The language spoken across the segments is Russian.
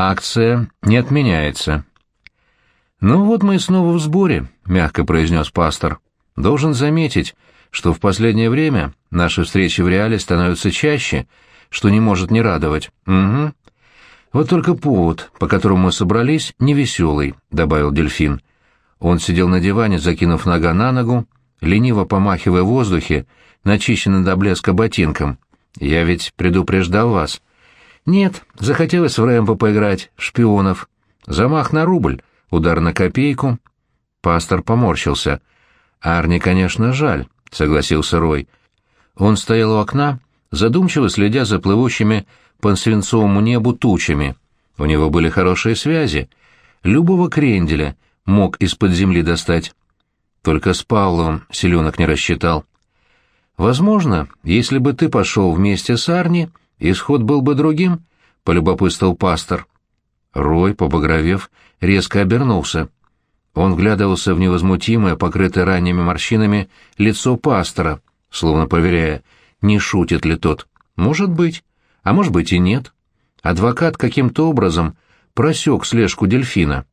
Акция не отменяется. «Ну вот мы снова в сборе», — мягко произнес пастор. «Должен заметить, что в последнее время наши встречи в реале становятся чаще, что не может не радовать. Угу. Вот только повод, по которому мы собрались, невеселый», — добавил дельфин. Он сидел на диване, закинув нога на ногу, лениво помахивая в воздухе, начищенным до блеска ботинком. «Я ведь предупреждал вас». «Нет, захотелось в Рэмбо поиграть, шпионов. Замах на рубль, удар на копейку». Пастор поморщился. «Арни, конечно, жаль», — согласился Рой. Он стоял у окна, задумчиво следя за плывущими по свинцовому небу тучами. У него были хорошие связи. Любого кренделя мог из-под земли достать. Только с Павловым селенок не рассчитал. Возможно, если бы ты пошел вместе с Арни, исход был бы другим, — полюбопытствовал пастор. Рой, побагровев, резко обернулся. Он вглядывался в невозмутимое, покрытое ранними морщинами, лицо пастора, словно проверяя, не шутит ли тот. Может быть, а может быть и нет. Адвокат каким-то образом просек слежку дельфина.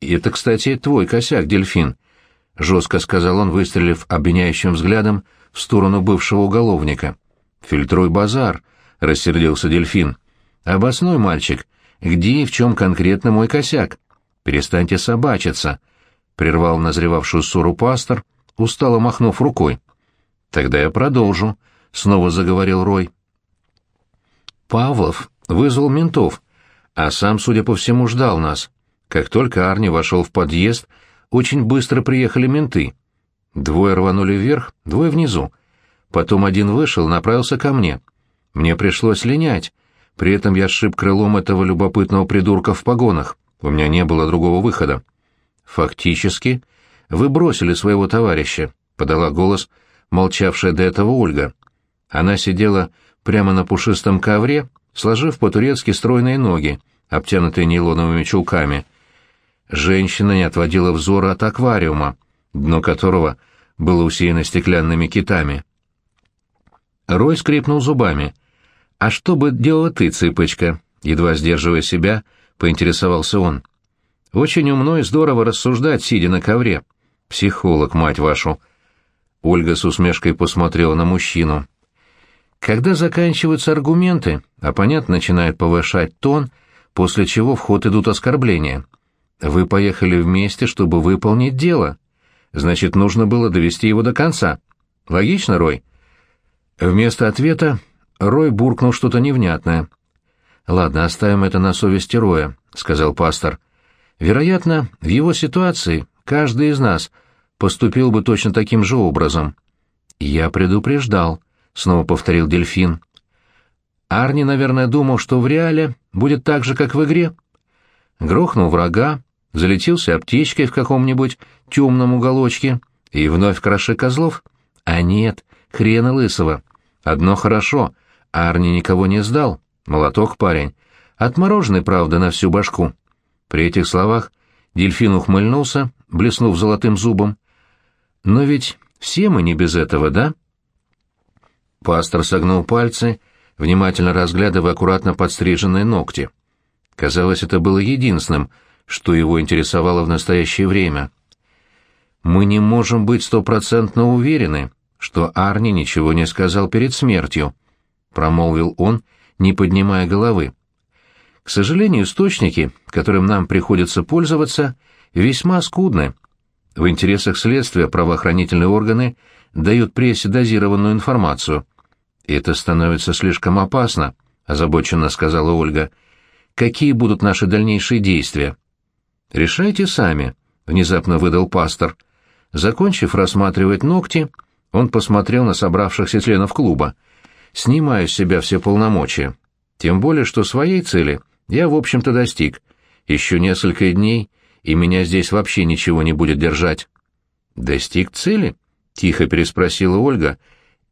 «Это, кстати, твой косяк, дельфин», — жестко сказал он, выстрелив обвиняющим взглядом в сторону бывшего уголовника. «Фильтруй базар», — рассердился дельфин. «Обоснуй, мальчик, где и в чем конкретно мой косяк? Перестаньте собачиться», — прервал назревавшую ссору пастор, устало махнув рукой. «Тогда я продолжу», — снова заговорил Рой. Павлов вызвал ментов, а сам, судя по всему, ждал нас. Как только Арни вошел в подъезд, очень быстро приехали менты. Двое рванули вверх, двое внизу. Потом один вышел направился ко мне. Мне пришлось линять. При этом я сшиб крылом этого любопытного придурка в погонах. У меня не было другого выхода. «Фактически, вы бросили своего товарища», — подала голос, молчавшая до этого Ольга. Она сидела прямо на пушистом ковре, сложив по-турецки стройные ноги, обтянутые нейлоновыми чулками. Женщина не отводила взора от аквариума, дно которого было усеяно стеклянными китами. Рой скрипнул зубами. «А что бы делала ты, цыпочка?» Едва сдерживая себя, поинтересовался он. «Очень умно и здорово рассуждать, сидя на ковре. Психолог, мать вашу!» Ольга с усмешкой посмотрела на мужчину. Когда заканчиваются аргументы, оппонент начинает повышать тон, после чего в ход идут оскорбления. Вы поехали вместе, чтобы выполнить дело. Значит, нужно было довести его до конца. Логично, Рой? Вместо ответа Рой буркнул что-то невнятное. «Ладно, оставим это на совести Роя», — сказал пастор. «Вероятно, в его ситуации каждый из нас поступил бы точно таким же образом». «Я предупреждал», — снова повторил дельфин. Арни, наверное, думал, что в реале будет так же, как в игре. Грохнул врага, залетился аптечкой в каком-нибудь темном уголочке и вновь краши козлов? А нет, хрена лысого. Одно хорошо, Арни никого не сдал, молоток парень. Отмороженный, правда, на всю башку. При этих словах дельфин ухмыльнулся, блеснув золотым зубом. Но ведь все мы не без этого, да? Пастор согнул пальцы, внимательно разглядывая аккуратно подстриженные ногти. Казалось, это было единственным — что его интересовало в настоящее время. Мы не можем быть стопроцентно уверены, что Арни ничего не сказал перед смертью, промолвил он, не поднимая головы. К сожалению, источники, которым нам приходится пользоваться, весьма скудны. В интересах следствия правоохранительные органы дают прессе дозированную информацию. это становится слишком опасно, озабоченно сказала Ольга. Какие будут наши дальнейшие действия? «Решайте сами», — внезапно выдал пастор. Закончив рассматривать ногти, он посмотрел на собравшихся членов клуба. «Снимаю с себя все полномочия. Тем более, что своей цели я, в общем-то, достиг. Еще несколько дней, и меня здесь вообще ничего не будет держать». «Достиг цели?» — тихо переспросила Ольга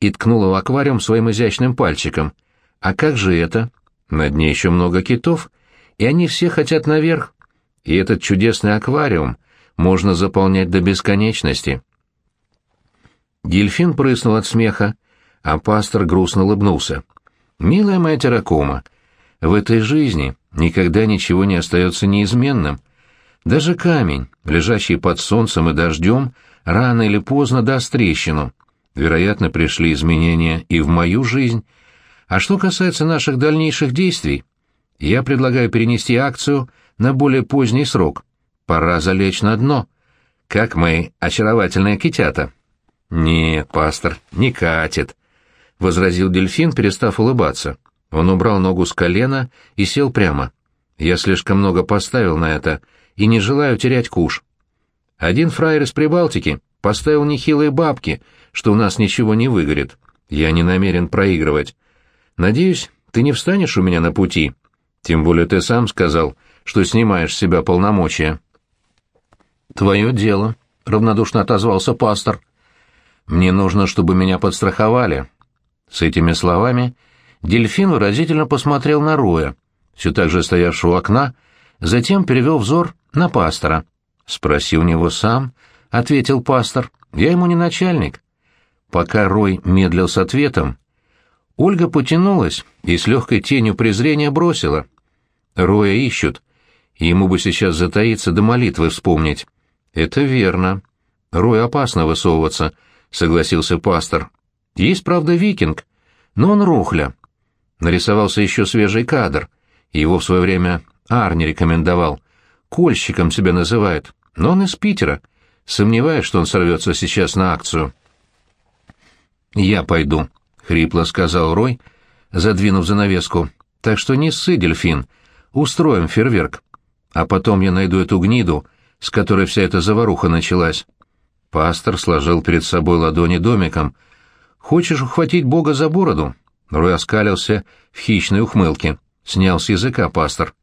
и ткнула в аквариум своим изящным пальчиком. «А как же это? На дне еще много китов, и они все хотят наверх и этот чудесный аквариум можно заполнять до бесконечности. Дельфин прыснул от смеха, а пастор грустно улыбнулся. «Милая моя терракома, в этой жизни никогда ничего не остается неизменным. Даже камень, лежащий под солнцем и дождем, рано или поздно даст трещину. Вероятно, пришли изменения и в мою жизнь. А что касается наших дальнейших действий, я предлагаю перенести акцию на более поздний срок. Пора залечь на дно. Как мои очаровательные китята. «Нет, пастор, не катит», — возразил дельфин, перестав улыбаться. Он убрал ногу с колена и сел прямо. «Я слишком много поставил на это и не желаю терять куш. Один фраер из Прибалтики поставил нехилые бабки, что у нас ничего не выгорит. Я не намерен проигрывать. Надеюсь, ты не встанешь у меня на пути. Тем более ты сам сказал, что снимаешь с себя полномочия». «Твое дело», — равнодушно отозвался пастор. Мне нужно, чтобы меня подстраховали». С этими словами дельфин выразительно посмотрел на Роя, все так же стоявшего у окна, затем перевел взор на пастора. «Спроси у него сам», — ответил пастор, — «я ему не начальник». Пока Рой медлил с ответом, Ольга потянулась и с легкой тенью презрения бросила. «Роя ищут. Ему бы сейчас затаиться до молитвы вспомнить». «Это верно. Рой опасно высовываться», — согласился пастор. «Есть, правда, викинг, но он рухля. Нарисовался еще свежий кадр. Его в свое время Арни рекомендовал. Кольщиком себя называет, но он из Питера. Сомневаюсь, что он сорвется сейчас на акцию». «Я пойду», — хрипло сказал Рой, задвинув занавеску. «Так что не ссы, дельфин. Устроим фейерверк. А потом я найду эту гниду, с которой вся эта заваруха началась. Пастор сложил перед собой ладони домиком. «Хочешь ухватить Бога за бороду?» Рой оскалился в хищной ухмылке. Снял с языка пастор.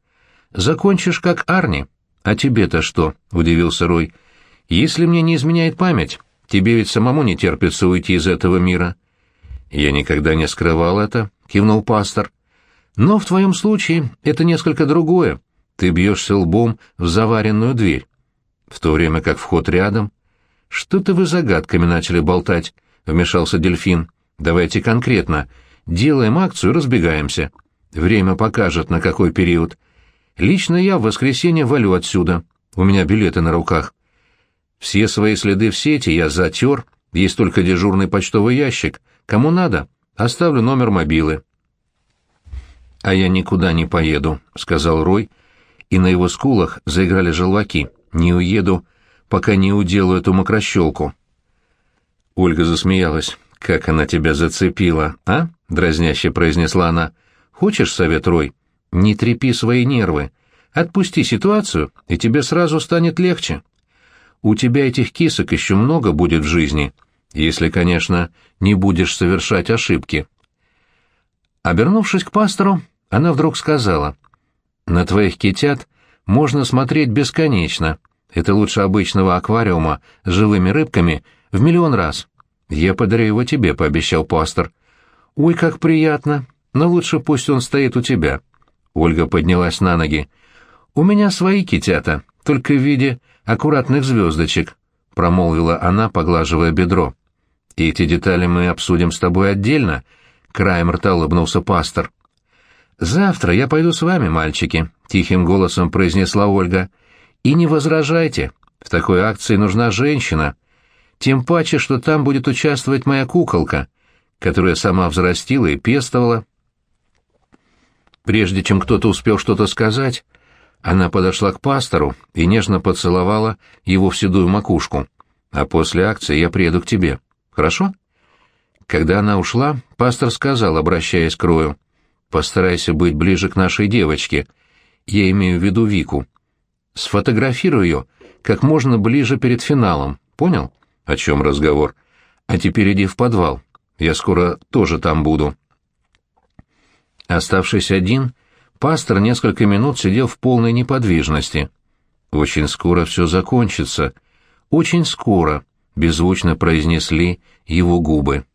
«Закончишь, как Арни. А тебе-то что?» — удивился Рой. «Если мне не изменяет память, тебе ведь самому не терпится уйти из этого мира». «Я никогда не скрывал это», — кивнул пастор. «Но в твоем случае это несколько другое. Ты бьешься лбом в заваренную дверь. В то время как вход рядом...» «Что-то вы загадками начали болтать», — вмешался дельфин. «Давайте конкретно. Делаем акцию разбегаемся. Время покажет, на какой период. Лично я в воскресенье валю отсюда. У меня билеты на руках. Все свои следы в сети я затер, есть только дежурный почтовый ящик. Кому надо, оставлю номер мобилы». «А я никуда не поеду», — сказал Рой, и на его скулах заиграли желваки. «Не уеду, пока не уделаю эту мокрощелку. Ольга засмеялась. «Как она тебя зацепила, а?» — дразняще произнесла она. «Хочешь совет, Рой? Не трепи свои нервы. Отпусти ситуацию, и тебе сразу станет легче. У тебя этих кисок еще много будет в жизни, если, конечно, не будешь совершать ошибки». Обернувшись к пастору, она вдруг сказала, «На твоих китят можно смотреть бесконечно, это лучше обычного аквариума с живыми рыбками в миллион раз. Я подарю его тебе, пообещал пастор. Ой, как приятно. Но лучше пусть он стоит у тебя. Ольга поднялась на ноги. У меня свои китята, только в виде аккуратных звездочек, промолвила она, поглаживая бедро. И эти детали мы обсудим с тобой отдельно, краем рта улыбнулся пастор. Завтра я пойду с вами, мальчики, тихим голосом произнесла Ольга. И не возражайте, в такой акции нужна женщина. Тем паче, что там будет участвовать моя куколка, которая сама взрастила и пестовала. Прежде чем кто-то успел что-то сказать, она подошла к пастору и нежно поцеловала его в седую макушку. «А после акции я приеду к тебе. Хорошо?» Когда она ушла, пастор сказал, обращаясь к Рою, «Постарайся быть ближе к нашей девочке. Я имею в виду Вику. Сфотографируй ее как можно ближе перед финалом, понял? О чем разговор? А теперь иди в подвал. Я скоро тоже там буду. Оставшись один, пастор несколько минут сидел в полной неподвижности. Очень скоро все закончится. Очень скоро, беззвучно произнесли его губы.